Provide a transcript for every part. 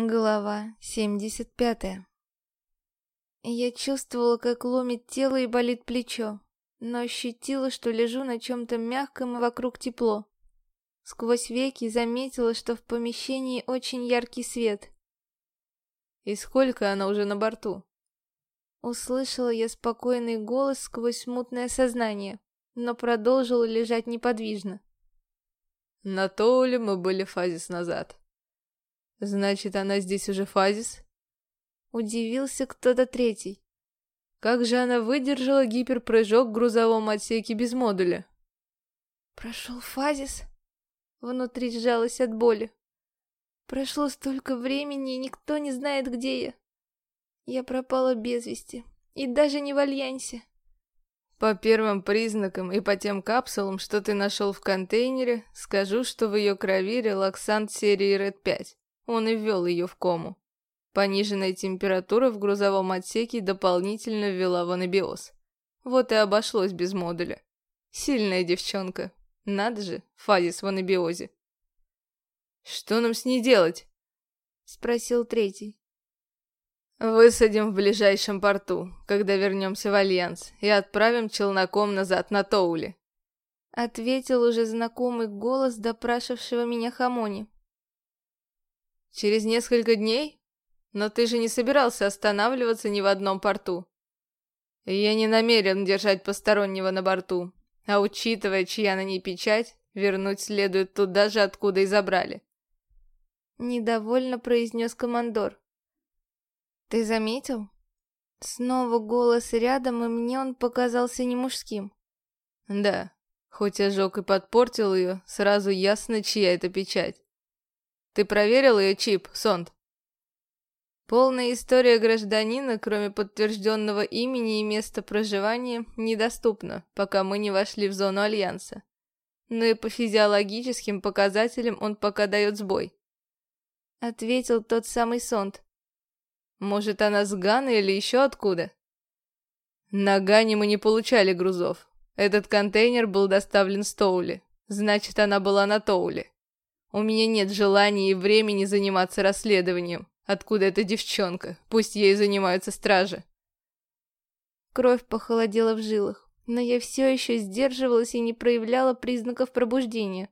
Глава 75 Я чувствовала, как ломит тело и болит плечо, но ощутила, что лежу на чем-то мягком и вокруг тепло. Сквозь веки заметила, что в помещении очень яркий свет. «И сколько она уже на борту?» Услышала я спокойный голос сквозь смутное сознание, но продолжила лежать неподвижно. «На Тоуле мы были фазис назад», Значит, она здесь уже фазис? Удивился кто-то третий. Как же она выдержала гиперпрыжок в грузовом отсеке без модуля? Прошел фазис? Внутри сжалась от боли. Прошло столько времени, и никто не знает, где я. Я пропала без вести, и даже не в Альянсе. По первым признакам и по тем капсулам, что ты нашел в контейнере, скажу, что в ее крови релаксант серии Red 5. Он и ввел ее в кому. Пониженная температура в грузовом отсеке дополнительно ввела в анабиоз. Вот и обошлось без модуля. Сильная девчонка. Надо же, фазис в анабиозе. «Что нам с ней делать?» — спросил третий. «Высадим в ближайшем порту, когда вернемся в Альянс, и отправим челноком назад на Тоули», — ответил уже знакомый голос допрашивавшего меня Хамони. Через несколько дней? Но ты же не собирался останавливаться ни в одном порту. Я не намерен держать постороннего на борту, а учитывая, чья на ней печать, вернуть следует туда же, откуда и забрали. Недовольно произнес командор. Ты заметил? Снова голос рядом, и мне он показался не мужским. Да, хоть ожог и подпортил ее, сразу ясно, чья это печать. Ты проверил ее чип, Сонд? Полная история гражданина, кроме подтвержденного имени и места проживания, недоступна, пока мы не вошли в зону Альянса. Но и по физиологическим показателям он пока дает сбой. Ответил тот самый Сонд. Может, она с Гана или еще откуда? На Гане мы не получали грузов. Этот контейнер был доставлен с Тоули. Значит, она была на Тоуле. У меня нет желания и времени заниматься расследованием. Откуда эта девчонка? Пусть ей занимаются стражи. Кровь похолодела в жилах, но я все еще сдерживалась и не проявляла признаков пробуждения.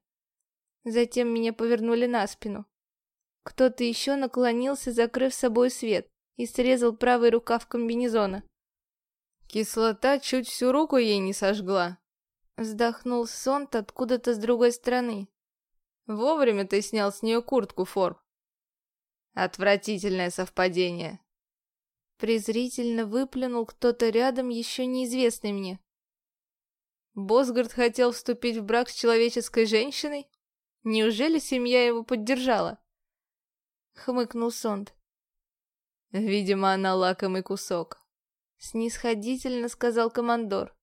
Затем меня повернули на спину. Кто-то еще наклонился, закрыв собой свет, и срезал правый рукав комбинезона. Кислота чуть всю руку ей не сожгла. Вздохнул Сонт откуда-то с другой стороны. Вовремя ты снял с нее куртку, Форб. Отвратительное совпадение. Презрительно выплюнул кто-то рядом, еще неизвестный мне. Босгард хотел вступить в брак с человеческой женщиной? Неужели семья его поддержала? Хмыкнул Сонд. Видимо, она лакомый кусок. Снисходительно сказал командор.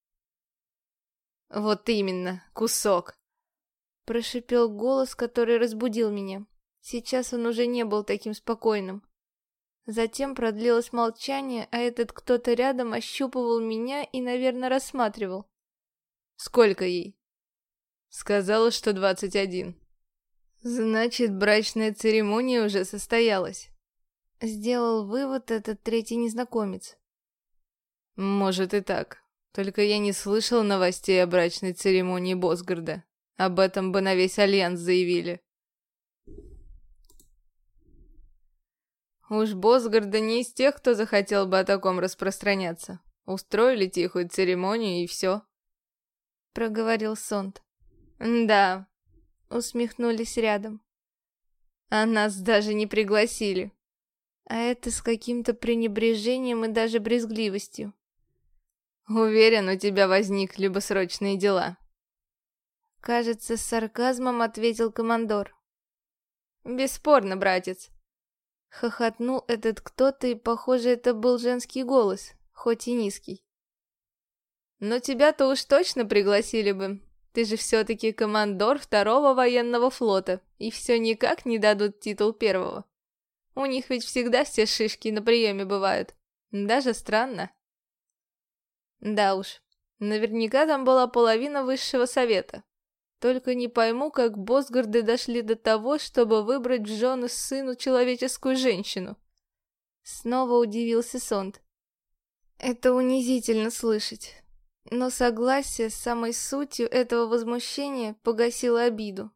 Вот именно, кусок. Прошипел голос, который разбудил меня. Сейчас он уже не был таким спокойным. Затем продлилось молчание, а этот кто-то рядом ощупывал меня и, наверное, рассматривал. «Сколько ей?» «Сказала, что двадцать один». «Значит, брачная церемония уже состоялась». Сделал вывод этот третий незнакомец. «Может и так. Только я не слышал новостей о брачной церемонии Босгарда». Об этом бы на весь Альянс заявили. Уж Босгарда не из тех, кто захотел бы о таком распространяться. Устроили тихую церемонию и все. Проговорил Сонт. Да, усмехнулись рядом. А нас даже не пригласили. А это с каким-то пренебрежением и даже брезгливостью. Уверен, у тебя возникли бы срочные дела. Кажется, с сарказмом ответил командор. «Бесспорно, братец!» Хохотнул этот кто-то, и, похоже, это был женский голос, хоть и низкий. «Но тебя-то уж точно пригласили бы. Ты же все-таки командор второго военного флота, и все никак не дадут титул первого. У них ведь всегда все шишки на приеме бывают. Даже странно». Да уж, наверняка там была половина высшего совета. Только не пойму, как Босгарды дошли до того, чтобы выбрать в жены сыну человеческую женщину. Снова удивился Сонд. Это унизительно слышать. Но согласие с самой сутью этого возмущения погасило обиду.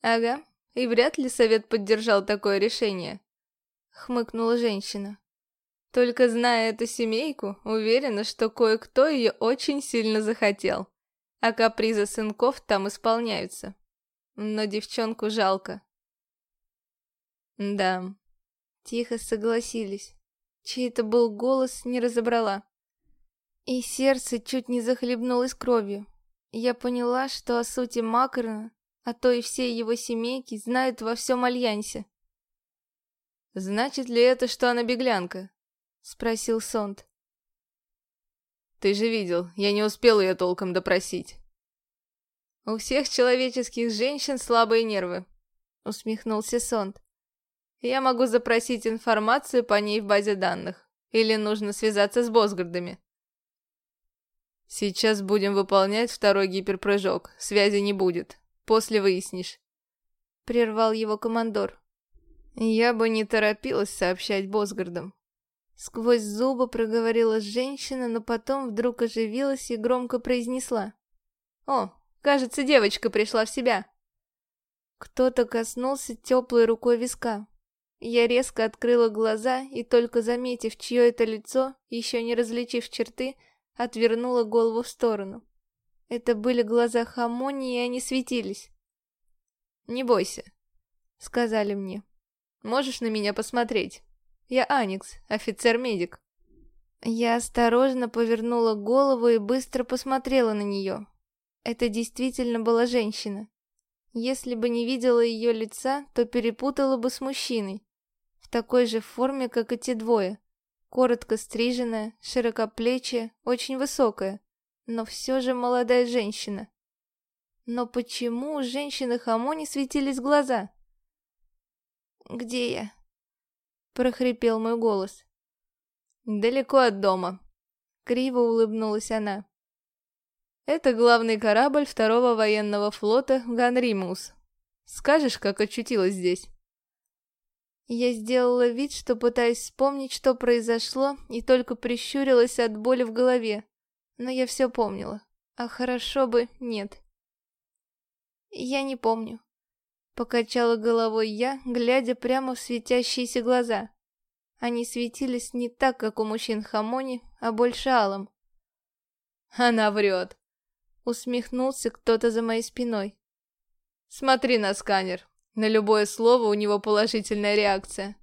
Ага, и вряд ли совет поддержал такое решение. Хмыкнула женщина. Только зная эту семейку, уверена, что кое-кто ее очень сильно захотел. А капризы сынков там исполняются. Но девчонку жалко. Да, тихо согласились. Чей-то был голос, не разобрала. И сердце чуть не захлебнулось кровью. Я поняла, что о сути Макрона, а то и всей его семейки, знают во всем Альянсе. «Значит ли это, что она беглянка?» — спросил Сонд. «Ты же видел, я не успел ее толком допросить». «У всех человеческих женщин слабые нервы», — усмехнулся Сонд. «Я могу запросить информацию по ней в базе данных. Или нужно связаться с Босгардами?» «Сейчас будем выполнять второй гиперпрыжок. Связи не будет. После выяснишь». Прервал его командор. «Я бы не торопилась сообщать Босгардам». Сквозь зубы проговорила женщина, но потом вдруг оживилась и громко произнесла. «О, кажется, девочка пришла в себя». Кто-то коснулся теплой рукой виска. Я резко открыла глаза и, только заметив, чье это лицо, еще не различив черты, отвернула голову в сторону. Это были глаза Хамони, и они светились. «Не бойся», — сказали мне. «Можешь на меня посмотреть? Я Аникс, офицер-медик». Я осторожно повернула голову и быстро посмотрела на нее. Это действительно была женщина. Если бы не видела ее лица, то перепутала бы с мужчиной. В такой же форме, как и те двое коротко стриженная, широкоплечья, очень высокая, но все же молодая женщина. Но почему у женщины Хамони светились глаза? «Где я?» — прохрипел мой голос. «Далеко от дома», — криво улыбнулась она. «Это главный корабль второго военного флота Ганримус. Скажешь, как очутилась здесь?» Я сделала вид, что пытаюсь вспомнить, что произошло, и только прищурилась от боли в голове. Но я все помнила. А хорошо бы нет. Я не помню. Покачала головой я, глядя прямо в светящиеся глаза. Они светились не так, как у мужчин Хамони, а больше алым. Она врет. Усмехнулся кто-то за моей спиной. Смотри на сканер. На любое слово у него положительная реакция.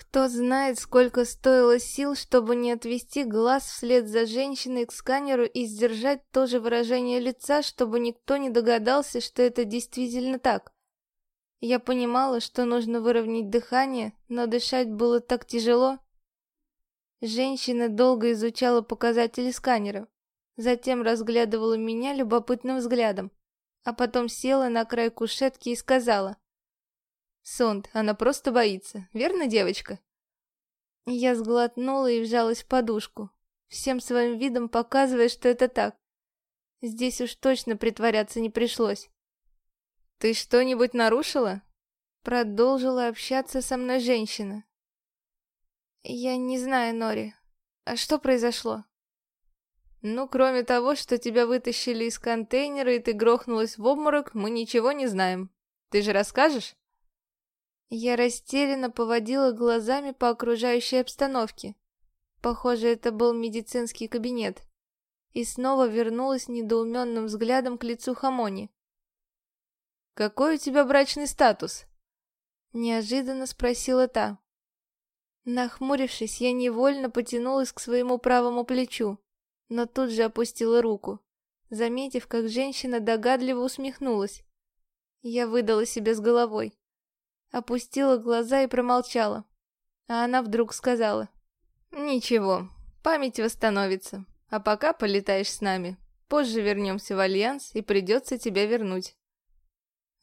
Кто знает, сколько стоило сил, чтобы не отвести глаз вслед за женщиной к сканеру и сдержать то же выражение лица, чтобы никто не догадался, что это действительно так. Я понимала, что нужно выровнять дыхание, но дышать было так тяжело. Женщина долго изучала показатели сканера, затем разглядывала меня любопытным взглядом а потом села на край кушетки и сказала. «Сонд, она просто боится, верно, девочка?» Я сглотнула и вжалась в подушку, всем своим видом показывая, что это так. Здесь уж точно притворяться не пришлось. «Ты что-нибудь нарушила?» Продолжила общаться со мной женщина. «Я не знаю, Нори. А что произошло?» Ну, кроме того, что тебя вытащили из контейнера и ты грохнулась в обморок, мы ничего не знаем. Ты же расскажешь? Я растерянно поводила глазами по окружающей обстановке. Похоже, это был медицинский кабинет. И снова вернулась недоуменным взглядом к лицу Хамони. «Какой у тебя брачный статус?» Неожиданно спросила та. Нахмурившись, я невольно потянулась к своему правому плечу но тут же опустила руку, заметив, как женщина догадливо усмехнулась. Я выдала себе с головой. Опустила глаза и промолчала. А она вдруг сказала. «Ничего, память восстановится. А пока полетаешь с нами. Позже вернемся в Альянс и придется тебя вернуть».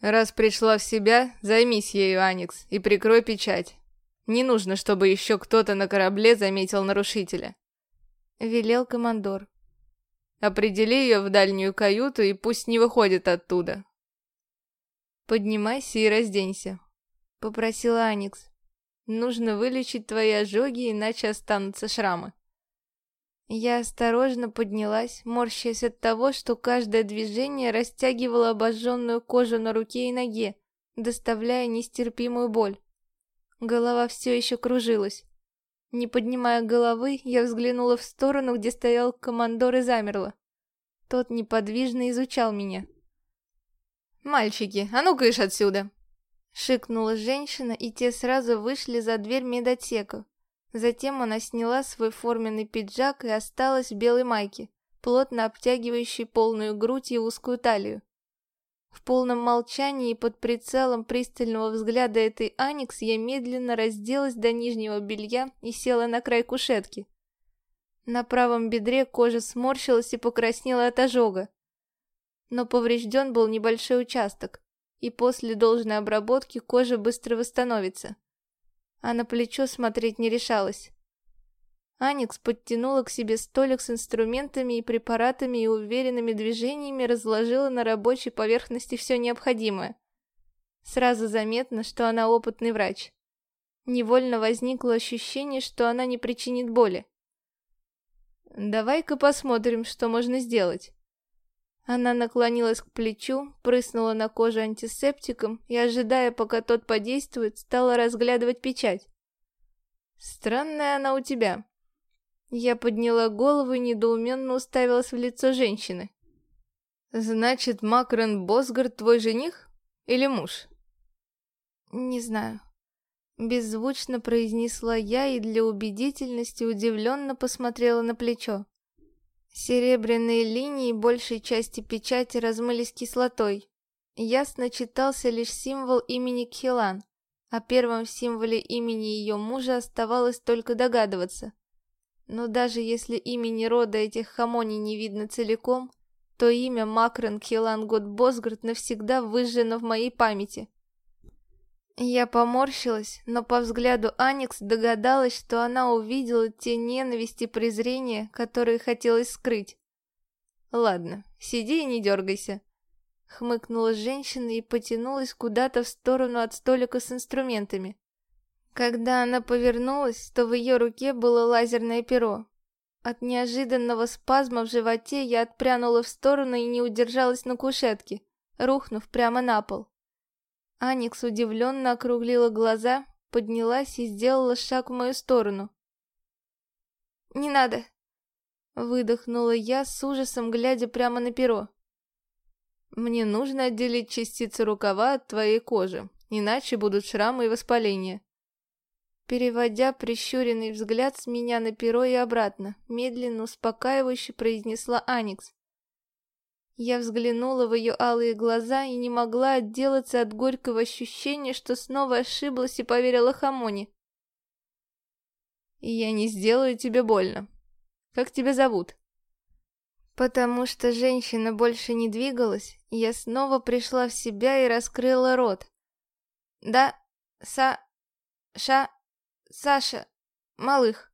«Раз пришла в себя, займись ею, Аникс, и прикрой печать. Не нужно, чтобы еще кто-то на корабле заметил нарушителя. — велел командор. Определи ее в дальнюю каюту и пусть не выходит оттуда. Поднимайся и разденься, попросила Аникс. Нужно вылечить твои ожоги, иначе останутся шрамы. Я осторожно поднялась, морщась от того, что каждое движение растягивало обожженную кожу на руке и ноге, доставляя нестерпимую боль. Голова все еще кружилась. Не поднимая головы, я взглянула в сторону, где стоял командор и замерла. Тот неподвижно изучал меня. «Мальчики, а ну кыш отсюда!» Шикнула женщина, и те сразу вышли за дверь медотека. Затем она сняла свой форменный пиджак и осталась в белой майке, плотно обтягивающей полную грудь и узкую талию. В полном молчании и под прицелом пристального взгляда этой Аникс я медленно разделась до нижнего белья и села на край кушетки. На правом бедре кожа сморщилась и покраснела от ожога. Но поврежден был небольшой участок, и после должной обработки кожа быстро восстановится. А на плечо смотреть не решалась. Аникс подтянула к себе столик с инструментами и препаратами и уверенными движениями разложила на рабочей поверхности все необходимое. Сразу заметно, что она опытный врач. Невольно возникло ощущение, что она не причинит боли. «Давай-ка посмотрим, что можно сделать». Она наклонилась к плечу, прыснула на кожу антисептиком и, ожидая, пока тот подействует, стала разглядывать печать. «Странная она у тебя», я подняла голову и недоуменно уставилась в лицо женщины. «Значит, Макрон Босгард твой жених? Или муж?» «Не знаю». Беззвучно произнесла я и для убедительности удивленно посмотрела на плечо. Серебряные линии большей части печати размылись кислотой. Ясно читался лишь символ имени Кхилан, а первом символе имени ее мужа оставалось только догадываться. Но даже если имени рода этих хамоний не видно целиком, то имя Макрон Килангот Босгард навсегда выжжено в моей памяти. Я поморщилась, но по взгляду Аникс догадалась, что она увидела те ненависти и презрения, которые хотелось скрыть. «Ладно, сиди и не дергайся», — хмыкнула женщина и потянулась куда-то в сторону от столика с инструментами. Когда она повернулась, то в ее руке было лазерное перо. От неожиданного спазма в животе я отпрянула в сторону и не удержалась на кушетке, рухнув прямо на пол. Аникс удивленно округлила глаза, поднялась и сделала шаг в мою сторону. «Не надо!» Выдохнула я с ужасом, глядя прямо на перо. «Мне нужно отделить частицы рукава от твоей кожи, иначе будут шрамы и воспаления переводя прищуренный взгляд с меня на перо и обратно, медленно успокаивающе произнесла Аникс. Я взглянула в ее алые глаза и не могла отделаться от горького ощущения, что снова ошиблась и поверила Хамоне. «Я не сделаю тебе больно. Как тебя зовут?» Потому что женщина больше не двигалась, я снова пришла в себя и раскрыла рот. «Да, са... ша...» Саша, малых.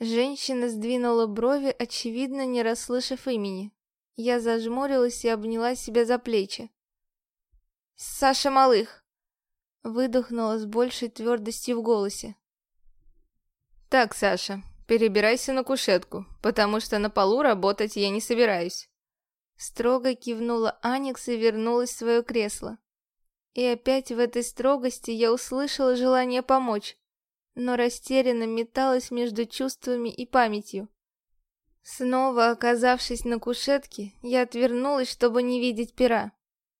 Женщина сдвинула брови, очевидно, не расслышав имени. Я зажмурилась и обняла себя за плечи. «Саша Малых!» Выдохнула с большей твердостью в голосе. «Так, Саша, перебирайся на кушетку, потому что на полу работать я не собираюсь». Строго кивнула Аникс и вернулась в свое кресло. И опять в этой строгости я услышала желание помочь но растерянно металась между чувствами и памятью. Снова оказавшись на кушетке, я отвернулась, чтобы не видеть пера.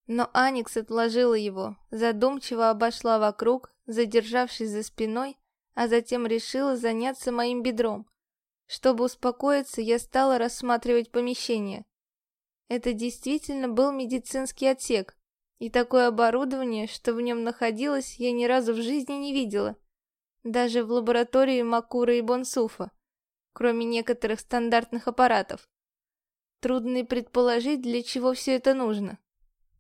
Но Аникс отложила его, задумчиво обошла вокруг, задержавшись за спиной, а затем решила заняться моим бедром. Чтобы успокоиться, я стала рассматривать помещение. Это действительно был медицинский отсек, и такое оборудование, что в нем находилось, я ни разу в жизни не видела даже в лаборатории Макура и Бонсуфа, кроме некоторых стандартных аппаратов. Трудно и предположить, для чего все это нужно.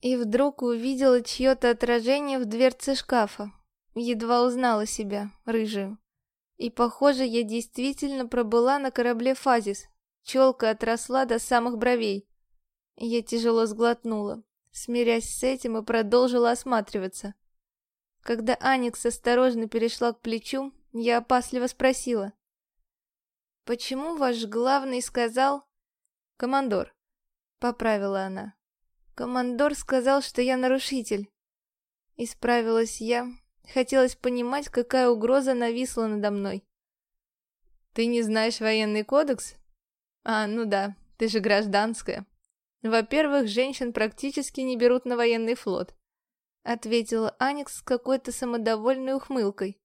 И вдруг увидела чье-то отражение в дверце шкафа. Едва узнала себя, рыжую. И похоже, я действительно пробыла на корабле Фазис. Челка отросла до самых бровей. Я тяжело сглотнула, смирясь с этим и продолжила осматриваться. Когда Аникс осторожно перешла к плечу, я опасливо спросила. «Почему ваш главный сказал...» «Командор», — поправила она. «Командор сказал, что я нарушитель». Исправилась я. Хотелось понимать, какая угроза нависла надо мной. «Ты не знаешь военный кодекс?» «А, ну да, ты же гражданская. Во-первых, женщин практически не берут на военный флот», ответила Аникс с какой-то самодовольной ухмылкой.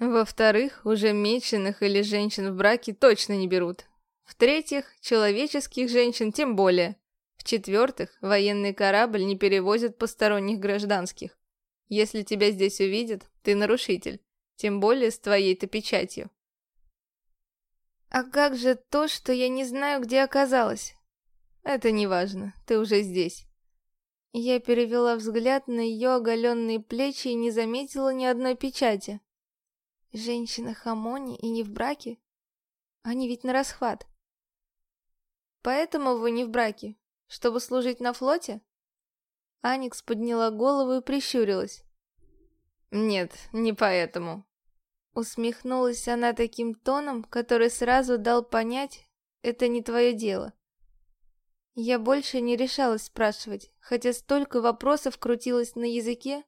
Во-вторых, уже меченых или женщин в браке точно не берут. В-третьих, человеческих женщин тем более. В-четвертых, военный корабль не перевозит посторонних гражданских. Если тебя здесь увидят, ты нарушитель. Тем более с твоей-то печатью. А как же то, что я не знаю, где оказалась? Это не важно, ты уже здесь. Я перевела взгляд на ее оголенные плечи и не заметила ни одной печати. Женщина Хамони и не в браке? Они ведь на расхват. Поэтому вы не в браке, чтобы служить на флоте? Аникс подняла голову и прищурилась. Нет, не поэтому. Усмехнулась она таким тоном, который сразу дал понять, это не твое дело. Я больше не решалась спрашивать, хотя столько вопросов крутилось на языке,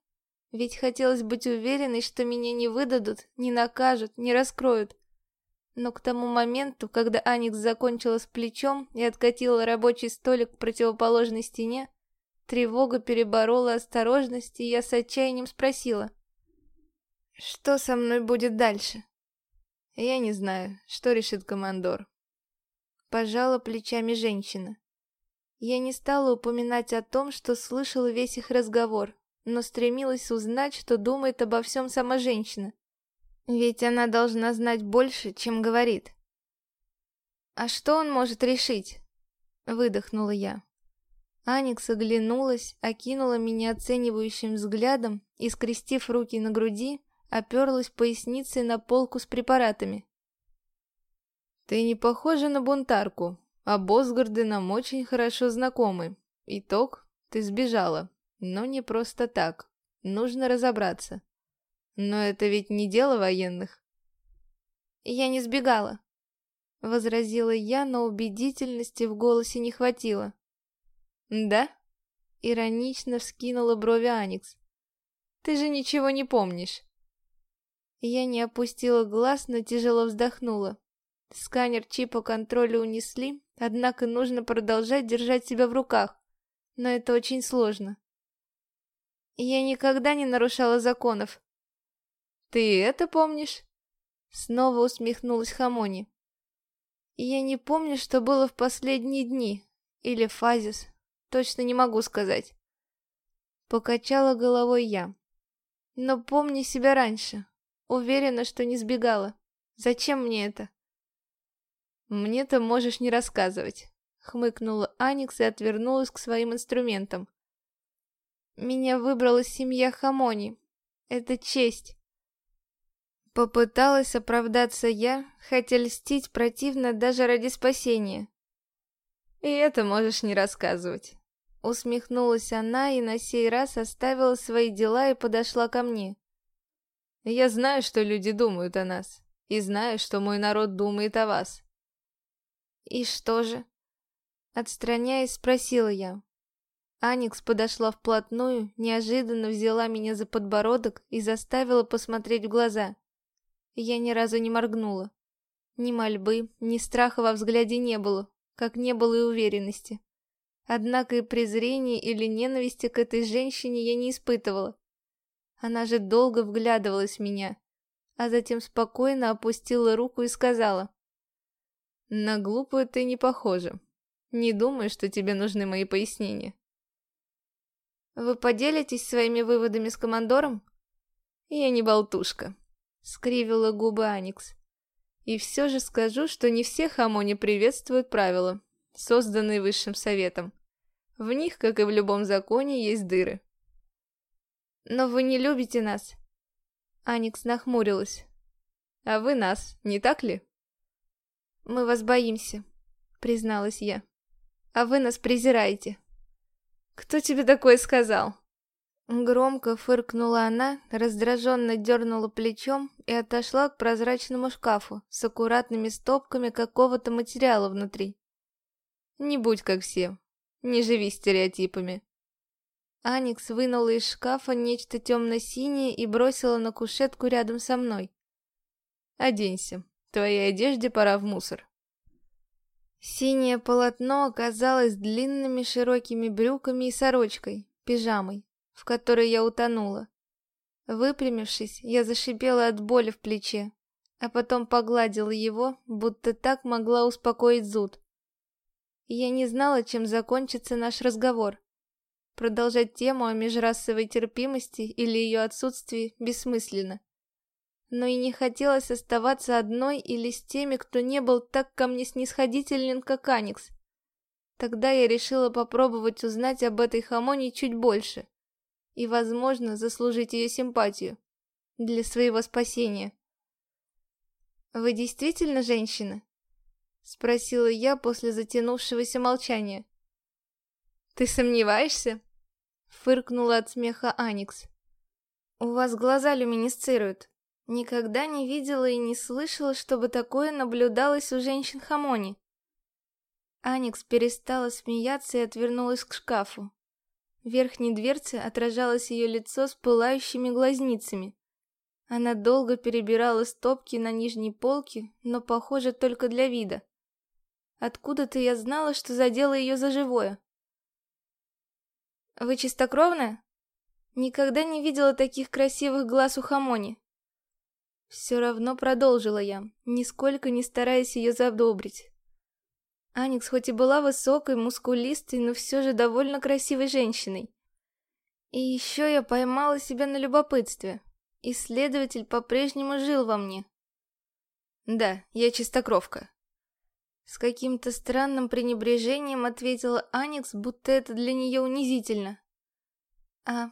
ведь хотелось быть уверенной, что меня не выдадут, не накажут, не раскроют. Но к тому моменту, когда Аникс закончила с плечом и откатила рабочий столик к противоположной стене, тревога переборола осторожность, и я с отчаянием спросила. «Что со мной будет дальше?» «Я не знаю, что решит командор». Пожала плечами женщина. Я не стала упоминать о том, что слышала весь их разговор, но стремилась узнать, что думает обо всем сама женщина. Ведь она должна знать больше, чем говорит. «А что он может решить?» — выдохнула я. Аникс оглянулась, окинула меня оценивающим взглядом и, скрестив руки на груди, оперлась поясницей на полку с препаратами. «Ты не похожа на бунтарку, а Босгарды нам очень хорошо знакомы. Итог — ты сбежала, но не просто так. Нужно разобраться. Но это ведь не дело военных. Я не сбегала. Возразила я, но убедительности в голосе не хватило. Да? Иронично вскинула брови Аникс. Ты же ничего не помнишь. Я не опустила глаз, но тяжело вздохнула. Сканер чипа контроля унесли, однако нужно продолжать держать себя в руках. Но это очень сложно. Я никогда не нарушала законов. Ты это помнишь? Снова усмехнулась Хамони. Я не помню, что было в последние дни. Или фазис. Точно не могу сказать. Покачала головой я. Но помню себя раньше. Уверена, что не сбегала. Зачем мне это? Мне-то можешь не рассказывать. Хмыкнула Аникс и отвернулась к своим инструментам. Меня выбрала семья Хамони. Это честь. Попыталась оправдаться я, хотя льстить противно даже ради спасения. И это можешь не рассказывать. Усмехнулась она и на сей раз оставила свои дела и подошла ко мне. Я знаю, что люди думают о нас, и знаю, что мой народ думает о вас. И что же? Отстраняясь, спросила я. Аникс подошла вплотную, неожиданно взяла меня за подбородок и заставила посмотреть в глаза. Я ни разу не моргнула. Ни мольбы, ни страха во взгляде не было, как не было и уверенности. Однако и презрения или ненависти к этой женщине я не испытывала. Она же долго вглядывалась в меня, а затем спокойно опустила руку и сказала. «На глупую ты не похожа. Не думаю, что тебе нужны мои пояснения. Вы поделитесь своими выводами с командором? Я не болтушка, скривила губы Аникс. И все же скажу, что не все хамони приветствуют правила, созданные высшим советом. В них, как и в любом законе, есть дыры. Но вы не любите нас. Аникс нахмурилась. А вы нас, не так ли? Мы вас боимся. призналась я. «А вы нас презираете». «Кто тебе такое сказал?» Громко фыркнула она, раздраженно дернула плечом и отошла к прозрачному шкафу с аккуратными стопками какого-то материала внутри. «Не будь как все. Не живи стереотипами». Аникс вынула из шкафа нечто темно-синее и бросила на кушетку рядом со мной. «Оденься. Твоей одежде пора в мусор». Синее полотно оказалось длинными широкими брюками и сорочкой, пижамой, в которой я утонула. Выпрямившись, я зашипела от боли в плече, а потом погладила его, будто так могла успокоить зуд. Я не знала, чем закончится наш разговор. Продолжать тему о межрасовой терпимости или ее отсутствии бессмысленно но и не хотелось оставаться одной или с теми, кто не был так ко мне снисходителен, как Аникс. Тогда я решила попробовать узнать об этой Хамоне чуть больше и, возможно, заслужить ее симпатию для своего спасения. «Вы действительно женщина?» — спросила я после затянувшегося молчания. «Ты сомневаешься?» — фыркнула от смеха Аникс. «У вас глаза люминесцируют. Никогда не видела и не слышала, чтобы такое наблюдалось у женщин Хамони. Аникс перестала смеяться и отвернулась к шкафу. В верхней дверце отражалось ее лицо с пылающими глазницами. Она долго перебирала стопки на нижней полке, но, похоже, только для вида. Откуда-то я знала, что задела ее за живое. «Вы чистокровная?» Никогда не видела таких красивых глаз у Хамони. Все равно продолжила я, нисколько не стараясь ее задобрить. Аникс хоть и была высокой, мускулистой, но все же довольно красивой женщиной. И еще я поймала себя на любопытстве. Исследователь по-прежнему жил во мне. Да, я чистокровка. С каким-то странным пренебрежением ответила Аникс, будто это для нее унизительно. А...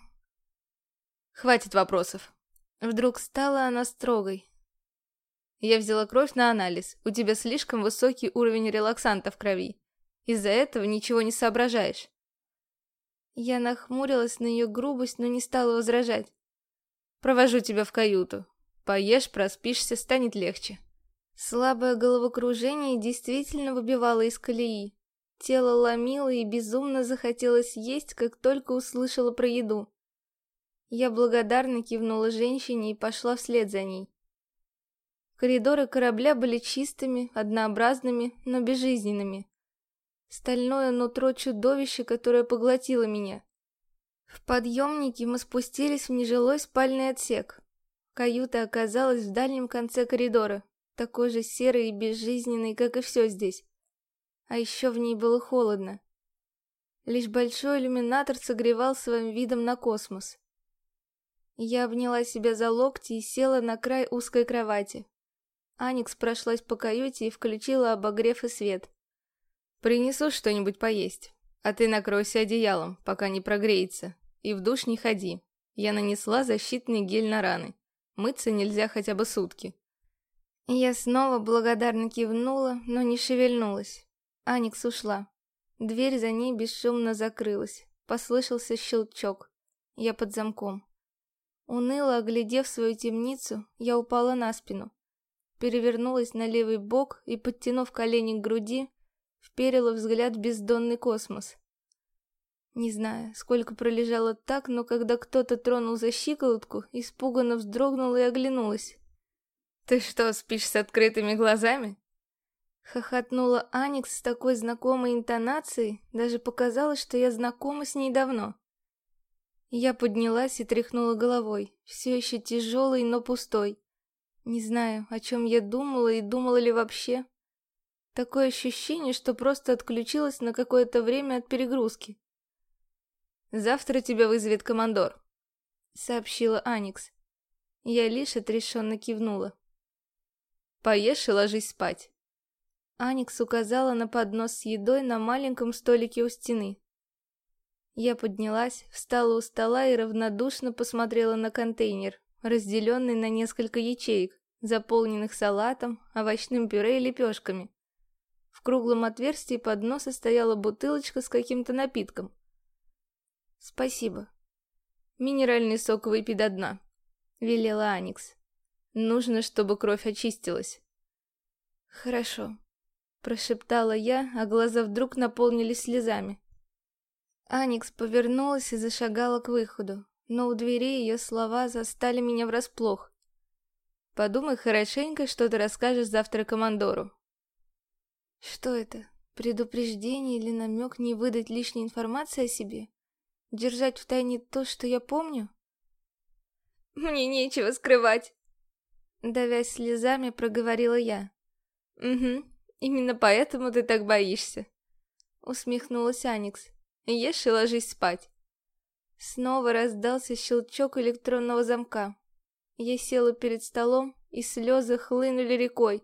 Хватит вопросов. Вдруг стала она строгой. Я взяла кровь на анализ. У тебя слишком высокий уровень релаксанта в крови. Из-за этого ничего не соображаешь. Я нахмурилась на ее грубость, но не стала возражать. Провожу тебя в каюту. Поешь, проспишься, станет легче. Слабое головокружение действительно выбивало из колеи. Тело ломило и безумно захотелось есть, как только услышала про еду. Я благодарно кивнула женщине и пошла вслед за ней. Коридоры корабля были чистыми, однообразными, но безжизненными. Стальное нутро чудовища, которое поглотило меня. В подъемнике мы спустились в нежилой спальный отсек. Каюта оказалась в дальнем конце коридора, такой же серый и безжизненный, как и все здесь. А еще в ней было холодно. Лишь большой иллюминатор согревал своим видом на космос. Я обняла себя за локти и села на край узкой кровати. Аникс прошлась по каюте и включила обогрев и свет. «Принесу что-нибудь поесть, а ты накройся одеялом, пока не прогреется, и в душ не ходи. Я нанесла защитный гель на раны. Мыться нельзя хотя бы сутки». Я снова благодарно кивнула, но не шевельнулась. Аникс ушла. Дверь за ней бесшумно закрылась. Послышался щелчок. Я под замком. Уныло оглядев свою темницу, я упала на спину. Перевернулась на левый бок и, подтянув колени к груди, вперила взгляд в бездонный космос. Не знаю, сколько пролежала так, но когда кто-то тронул за щиколотку, испуганно вздрогнула и оглянулась. «Ты что, спишь с открытыми глазами?» Хохотнула Аникс с такой знакомой интонацией, даже показалось, что я знакома с ней давно. Я поднялась и тряхнула головой, все еще тяжелой, но пустой. Не знаю, о чем я думала и думала ли вообще. Такое ощущение, что просто отключилась на какое-то время от перегрузки. «Завтра тебя вызовет командор», — сообщила Аникс. Я лишь отрешенно кивнула. «Поешь и ложись спать». Аникс указала на поднос с едой на маленьком столике у стены. Я поднялась, встала у стола и равнодушно посмотрела на контейнер, разделенный на несколько ячеек, заполненных салатом, овощным пюре и лепешками. В круглом отверстии под носа стояла бутылочка с каким-то напитком. «Спасибо. Минеральный сок выпей до дна», — велела Аникс. «Нужно, чтобы кровь очистилась». «Хорошо», — прошептала я, а глаза вдруг наполнились слезами. Аникс повернулась и зашагала к выходу, но у двери ее слова застали меня врасплох. «Подумай хорошенько, что ты расскажешь завтра командору». «Что это? Предупреждение или намек не выдать лишней информации о себе? Держать в тайне то, что я помню?» «Мне нечего скрывать!» Давясь слезами, проговорила я. «Угу, именно поэтому ты так боишься!» Усмехнулась Аникс. Ешь и ложись спать. Снова раздался щелчок электронного замка. Я села перед столом, и слезы хлынули рекой.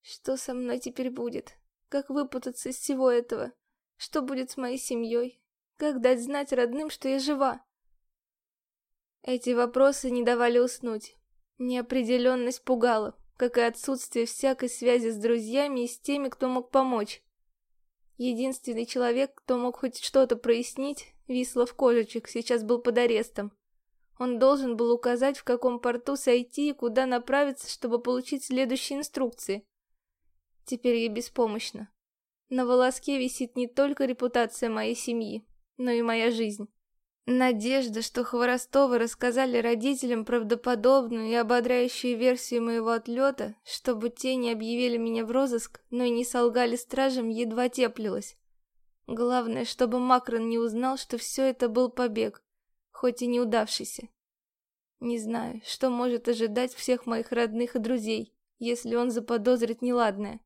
Что со мной теперь будет? Как выпутаться из всего этого? Что будет с моей семьей? Как дать знать родным, что я жива? Эти вопросы не давали уснуть. Неопределенность пугала, как и отсутствие всякой связи с друзьями и с теми, кто мог помочь. Единственный человек, кто мог хоть что-то прояснить, Вислов Кожичек, сейчас был под арестом. Он должен был указать, в каком порту сойти и куда направиться, чтобы получить следующие инструкции. Теперь я беспомощна. На волоске висит не только репутация моей семьи, но и моя жизнь. Надежда, что Хворостовы рассказали родителям правдоподобную и ободряющую версию моего отлета, чтобы те не объявили меня в розыск, но и не солгали стражам, едва теплилась. Главное, чтобы Макрон не узнал, что все это был побег, хоть и неудавшийся. Не знаю, что может ожидать всех моих родных и друзей, если он заподозрит неладное.